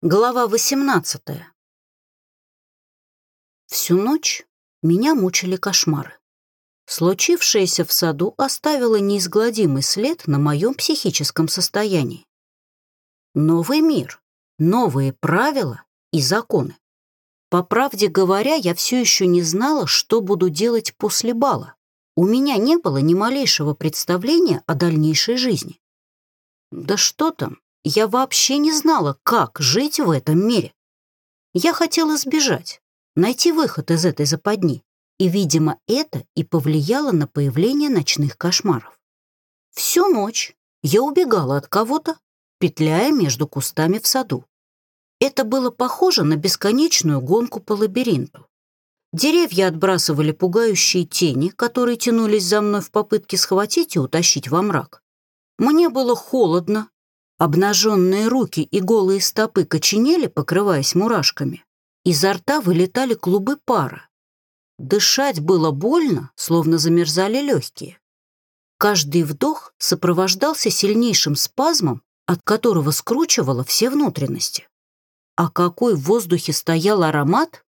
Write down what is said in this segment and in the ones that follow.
Глава 18 Всю ночь меня мучили кошмары. Случившееся в саду оставило неизгладимый след на моем психическом состоянии. Новый мир, новые правила и законы. По правде говоря, я все еще не знала, что буду делать после бала. У меня не было ни малейшего представления о дальнейшей жизни. Да что там, я вообще не знала, как жить в этом мире. Я хотела сбежать, найти выход из этой западни, и, видимо, это и повлияло на появление ночных кошмаров. Всю ночь я убегала от кого-то, петляя между кустами в саду. Это было похоже на бесконечную гонку по лабиринту. Деревья отбрасывали пугающие тени, которые тянулись за мной в попытке схватить и утащить во мрак. Мне было холодно, Обнаженные руки и голые стопы коченели, покрываясь мурашками. Изо рта вылетали клубы пара. Дышать было больно, словно замерзали легкие. Каждый вдох сопровождался сильнейшим спазмом, от которого скручивало все внутренности. А какой в воздухе стоял аромат,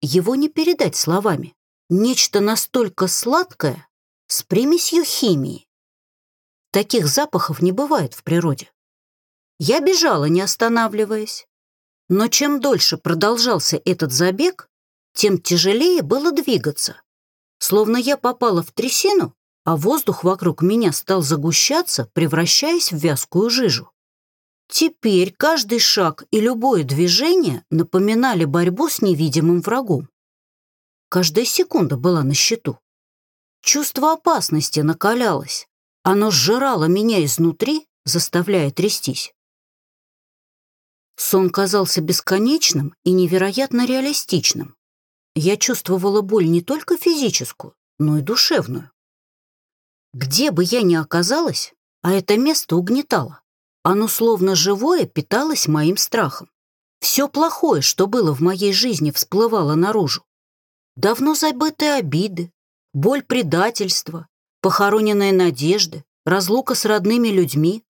его не передать словами. Нечто настолько сладкое, с примесью химии. Таких запахов не бывает в природе. Я бежала, не останавливаясь. Но чем дольше продолжался этот забег, тем тяжелее было двигаться. Словно я попала в трясину, а воздух вокруг меня стал загущаться, превращаясь в вязкую жижу. Теперь каждый шаг и любое движение напоминали борьбу с невидимым врагом. Каждая секунда была на счету. Чувство опасности накалялось. Оно сжирало меня изнутри, заставляя трястись. Сон казался бесконечным и невероятно реалистичным. Я чувствовала боль не только физическую, но и душевную. Где бы я ни оказалась, а это место угнетало. Оно словно живое питалось моим страхом. Все плохое, что было в моей жизни, всплывало наружу. Давно забытые обиды, боль предательства, похороненные надежды, разлука с родными людьми,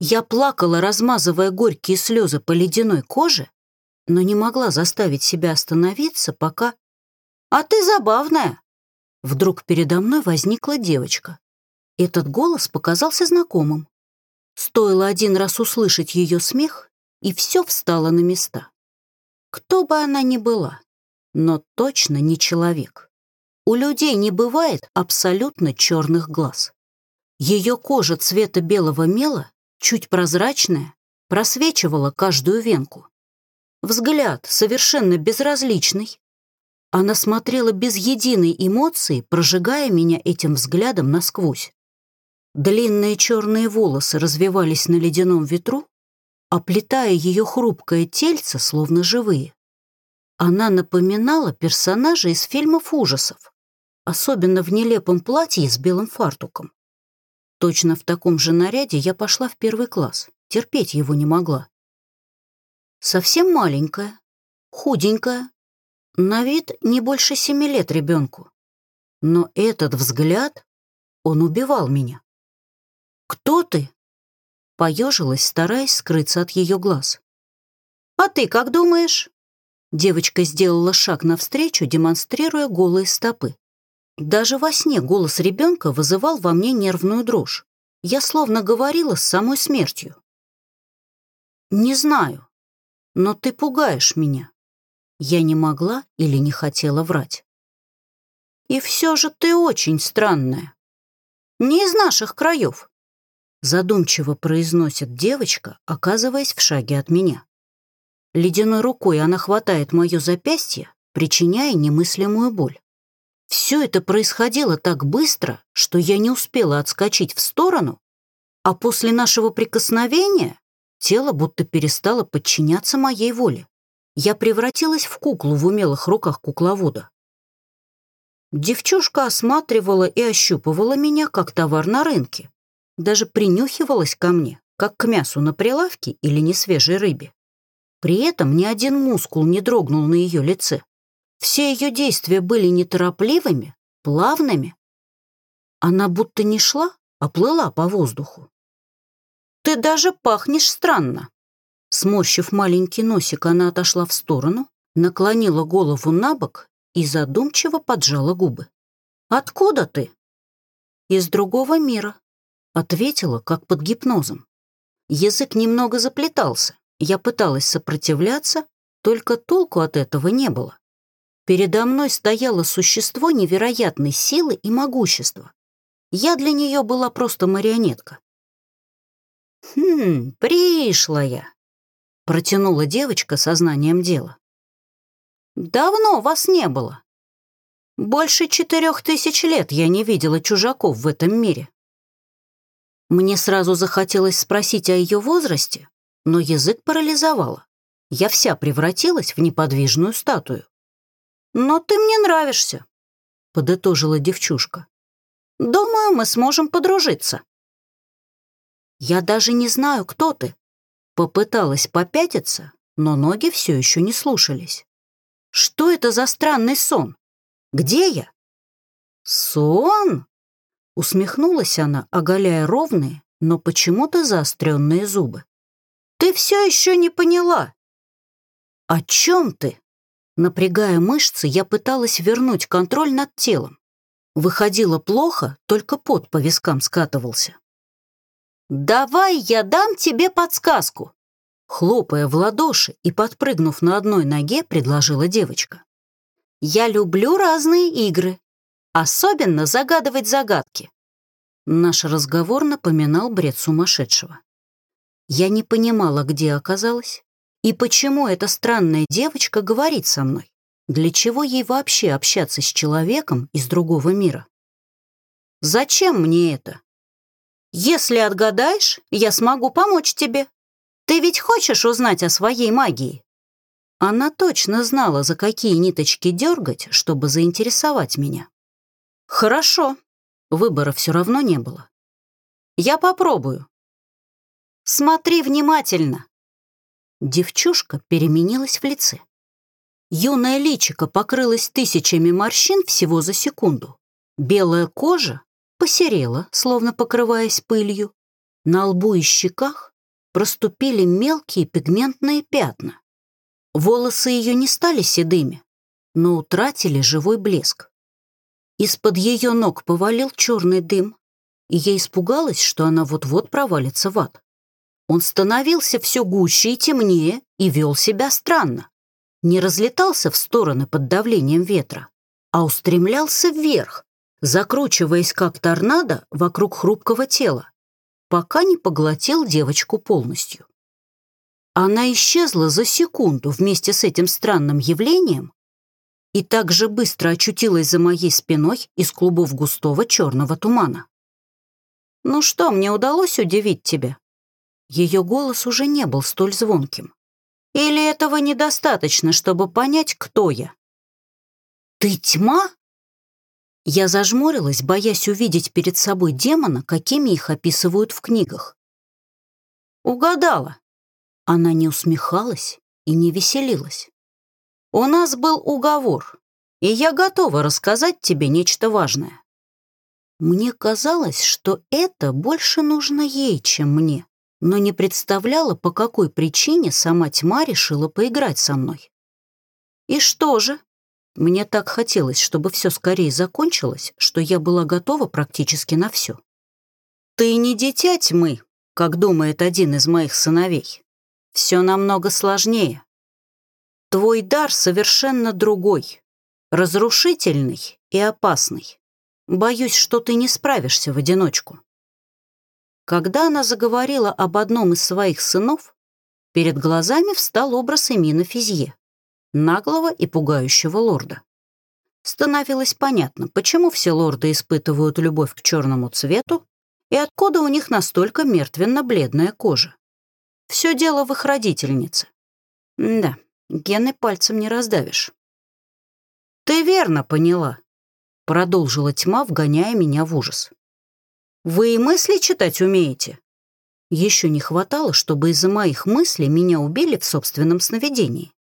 я плакала, размазывая горькие слезы по ледяной коже, но не могла заставить себя остановиться, пока... «А ты забавная!» Вдруг передо мной возникла девочка. Этот голос показался знакомым. Стоило один раз услышать ее смех, и все встало на места. Кто бы она ни была, но точно не человек. У людей не бывает абсолютно черных глаз. Ее кожа цвета белого мела чуть прозрачная, просвечивала каждую венку. Взгляд совершенно безразличный. Она смотрела без единой эмоции, прожигая меня этим взглядом насквозь. Длинные черные волосы развивались на ледяном ветру, оплетая ее хрупкое тельце, словно живые. Она напоминала персонажа из фильмов ужасов, особенно в нелепом платье с белым фартуком. Точно в таком же наряде я пошла в первый класс. Терпеть его не могла. Совсем маленькая, худенькая, на вид не больше семи лет ребенку. Но этот взгляд, он убивал меня. «Кто ты?» Поежилась, стараясь скрыться от ее глаз. «А ты как думаешь?» Девочка сделала шаг навстречу, демонстрируя голые стопы. Даже во сне голос ребенка вызывал во мне нервную дрожь. Я словно говорила с самой смертью. «Не знаю, но ты пугаешь меня». Я не могла или не хотела врать. «И все же ты очень странная. Не из наших краев», задумчиво произносит девочка, оказываясь в шаге от меня. Ледяной рукой она хватает мое запястье, причиняя немыслимую боль. Все это происходило так быстро, что я не успела отскочить в сторону, а после нашего прикосновения тело будто перестало подчиняться моей воле. Я превратилась в куклу в умелых руках кукловода. Девчушка осматривала и ощупывала меня, как товар на рынке. Даже принюхивалась ко мне, как к мясу на прилавке или несвежей рыбе. При этом ни один мускул не дрогнул на ее лице. Все ее действия были неторопливыми, плавными. Она будто не шла, а плыла по воздуху. «Ты даже пахнешь странно», — Сморщив маленький носик, она отошла в сторону, наклонила голову на бок и задумчиво поджала губы. «Откуда ты?» «Из другого мира», — ответила, как под гипнозом. Язык немного заплетался. Я пыталась сопротивляться, только толку от этого не было. Передо мной стояло существо невероятной силы и могущества. Я для нее была просто марионетка. «Хм, пришлая», — протянула девочка сознанием дела. «Давно вас не было. Больше четырех тысяч лет я не видела чужаков в этом мире». Мне сразу захотелось спросить о ее возрасте, но язык парализовало. Я вся превратилась в неподвижную статую. «Но ты мне нравишься», — подытожила девчушка. «Думаю, мы сможем подружиться». «Я даже не знаю, кто ты». Попыталась попятиться, но ноги все еще не слушались. «Что это за странный сон? Где я?» «Сон?» Усмехнулась она, оголяя ровные, но почему-то заостренные зубы. «Ты все еще не поняла». «О чем ты?» Напрягая мышцы, я пыталась вернуть контроль над телом. Выходило плохо, только пот по вискам скатывался. «Давай я дам тебе подсказку!» Хлопая в ладоши и подпрыгнув на одной ноге, предложила девочка. «Я люблю разные игры, особенно загадывать загадки». Наш разговор напоминал бред сумасшедшего. Я не понимала, где оказалась и почему эта странная девочка говорит со мной. Для чего ей вообще общаться с человеком из другого мира? Зачем мне это? Если отгадаешь, я смогу помочь тебе. Ты ведь хочешь узнать о своей магии?» Она точно знала, за какие ниточки дергать, чтобы заинтересовать меня. «Хорошо, выбора все равно не было. Я попробую». «Смотри внимательно». Девчушка переменилась в лице. Юное личико покрылось тысячами морщин всего за секунду. Белая кожа посерела, словно покрываясь пылью. На лбу и щеках проступили мелкие пигментные пятна. Волосы ее не стали седыми, но утратили живой блеск. Из-под ее ног повалил черный дым, и я испугалась, что она вот-вот провалится в ад. Он становился все гуще и темнее и вел себя странно. Не разлетался в стороны под давлением ветра, а устремлялся вверх, закручиваясь как торнадо вокруг хрупкого тела, пока не поглотил девочку полностью. Она исчезла за секунду вместе с этим странным явлением и так же быстро очутилась за моей спиной из клубов густого черного тумана. «Ну что, мне удалось удивить тебя?» Ее голос уже не был столь звонким. «Или этого недостаточно, чтобы понять, кто я?» «Ты тьма?» Я зажмурилась, боясь увидеть перед собой демона, какими их описывают в книгах. Угадала. Она не усмехалась и не веселилась. У нас был уговор, и я готова рассказать тебе нечто важное. Мне казалось, что это больше нужно ей, чем мне, но не представляла, по какой причине сама тьма решила поиграть со мной. И что же? Мне так хотелось, чтобы все скорее закончилось, что я была готова практически на все. «Ты не дитя тьмы», как думает один из моих сыновей. Все намного сложнее. Твой дар совершенно другой, разрушительный и опасный. Боюсь, что ты не справишься в одиночку. Когда она заговорила об одном из своих сынов, перед глазами встал образ Эмина Физье наглого и пугающего лорда. Становилось понятно, почему все лорды испытывают любовь к черному цвету и откуда у них настолько мертвенно-бледная кожа. Все дело в их родительнице. Да, гены пальцем не раздавишь. «Ты верно поняла», — продолжила тьма, вгоняя меня в ужас. «Вы и мысли читать умеете?» Еще не хватало, чтобы из-за моих мыслей меня убили в собственном сновидении.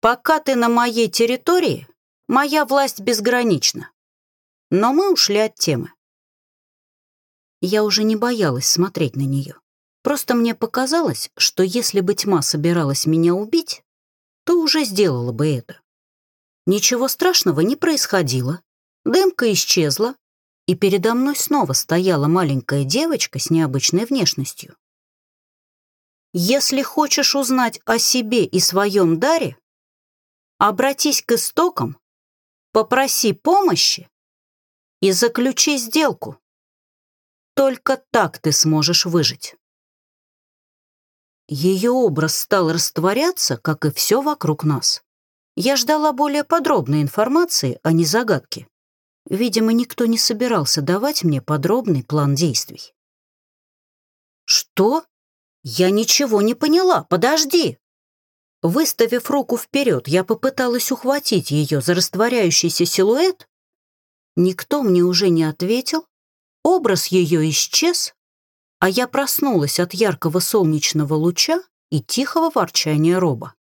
Пока ты на моей территории, моя власть безгранична. Но мы ушли от темы. Я уже не боялась смотреть на нее. Просто мне показалось, что если бы тьма собиралась меня убить, то уже сделала бы это. Ничего страшного не происходило. Дымка исчезла, и передо мной снова стояла маленькая девочка с необычной внешностью. Если хочешь узнать о себе и своем даре, обратись к истокам, попроси помощи и заключи сделку. Только так ты сможешь выжить. Ее образ стал растворяться, как и все вокруг нас. Я ждала более подробной информации, а не загадки. Видимо, никто не собирался давать мне подробный план действий. «Что? Я ничего не поняла, подожди!» Выставив руку вперед, я попыталась ухватить ее за растворяющийся силуэт. Никто мне уже не ответил, образ ее исчез, а я проснулась от яркого солнечного луча и тихого ворчания роба.